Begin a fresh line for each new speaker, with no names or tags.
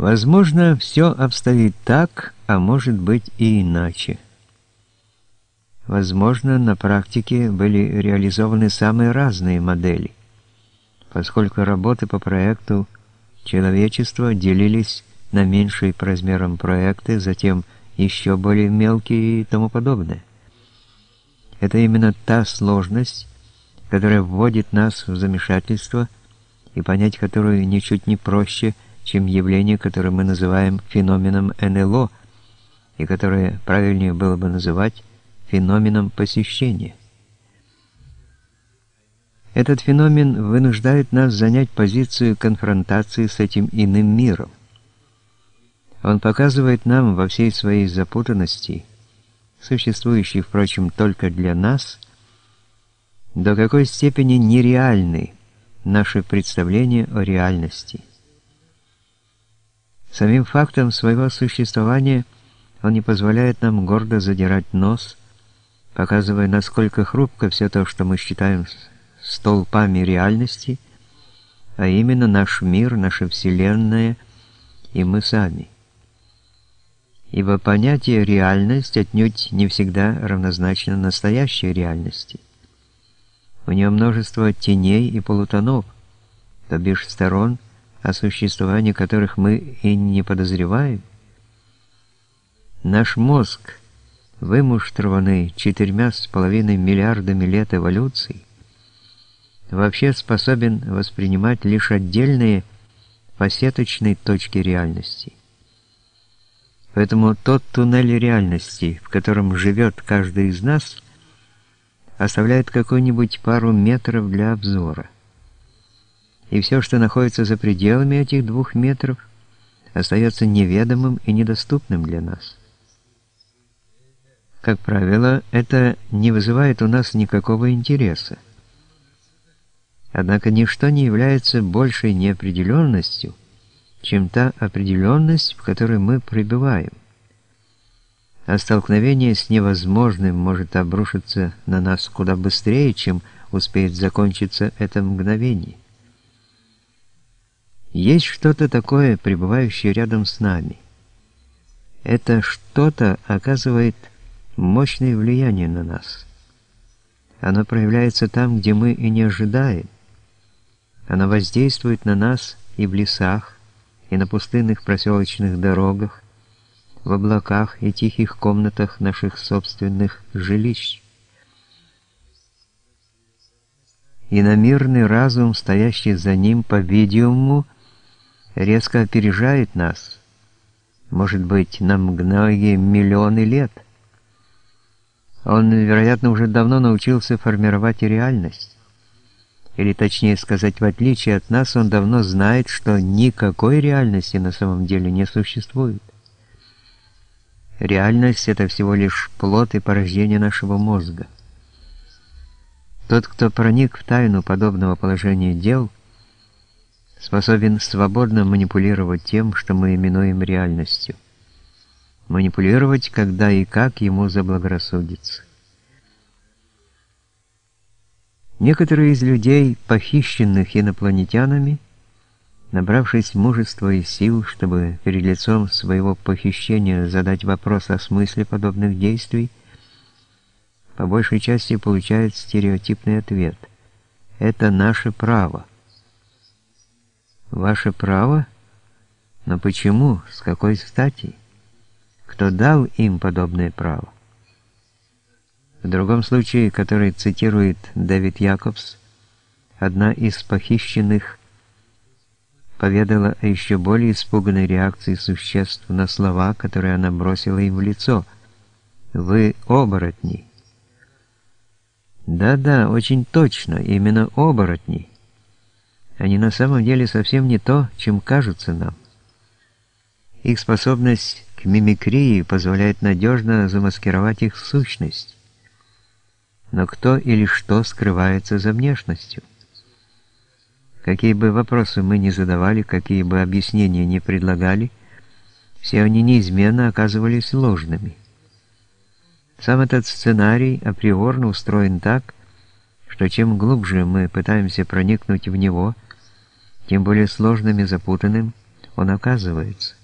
Возможно, все обстоит так, а может быть и иначе. Возможно, на практике были реализованы самые разные модели, поскольку работы по проекту человечества делились на меньшие по размерам проекты, затем еще более мелкие и тому подобное. Это именно та сложность, которая вводит нас в замешательство и понять которую ничуть не проще – чем явление, которое мы называем феноменом НЛО, и которое правильнее было бы называть феноменом посещения. Этот феномен вынуждает нас занять позицию конфронтации с этим иным миром. Он показывает нам во всей своей запутанности, существующей, впрочем, только для нас, до какой степени нереальны наши представления о реальности – Самим фактом своего существования он не позволяет нам гордо задирать нос, показывая, насколько хрупко все то, что мы считаем столпами реальности, а именно наш мир, наша Вселенная и мы сами. Ибо понятие «реальность» отнюдь не всегда равнозначно настоящей реальности. У нее множество теней и полутонов, то бишь сторон – о существовании которых мы и не подозреваем? Наш мозг, вымуштрованный четырьмя с половиной миллиардами лет эволюции, вообще способен воспринимать лишь отдельные фасеточные точки реальности. Поэтому тот туннель реальности, в котором живет каждый из нас, оставляет какую-нибудь пару метров для обзора и все, что находится за пределами этих двух метров, остается неведомым и недоступным для нас. Как правило, это не вызывает у нас никакого интереса. Однако ничто не является большей неопределенностью, чем та определенность, в которой мы пребываем. А столкновение с невозможным может обрушиться на нас куда быстрее, чем успеет закончиться это мгновение. Есть что-то такое, пребывающее рядом с нами. Это что-то оказывает мощное влияние на нас. Оно проявляется там, где мы и не ожидаем. Оно воздействует на нас и в лесах, и на пустынных проселочных дорогах, в облаках и тихих комнатах наших собственных жилищ. И на мирный разум, стоящий за ним, по-видимому, резко опережает нас, может быть, на многие миллионы лет. Он, вероятно, уже давно научился формировать реальность. Или точнее сказать, в отличие от нас, он давно знает, что никакой реальности на самом деле не существует. Реальность — это всего лишь плод и порождение нашего мозга. Тот, кто проник в тайну подобного положения дел — способен свободно манипулировать тем, что мы именуем реальностью. Манипулировать, когда и как ему заблагорассудится. Некоторые из людей, похищенных инопланетянами, набравшись мужества и сил, чтобы перед лицом своего похищения задать вопрос о смысле подобных действий, по большей части получают стереотипный ответ. Это наше право. Ваше право? Но почему? С какой стати? Кто дал им подобное право? В другом случае, который цитирует Дэвид Якобс, одна из похищенных поведала о еще более испуганной реакции существ на слова, которые она бросила им в лицо. «Вы оборотни». Да-да, очень точно, именно оборотни они на самом деле совсем не то, чем кажутся нам. Их способность к мимикрии позволяет надежно замаскировать их сущность. Но кто или что скрывается за внешностью? Какие бы вопросы мы ни задавали, какие бы объяснения ни предлагали, все они неизменно оказывались ложными. Сам этот сценарий априорно устроен так, что чем глубже мы пытаемся проникнуть в него – тем более сложным и запутанным он оказывается.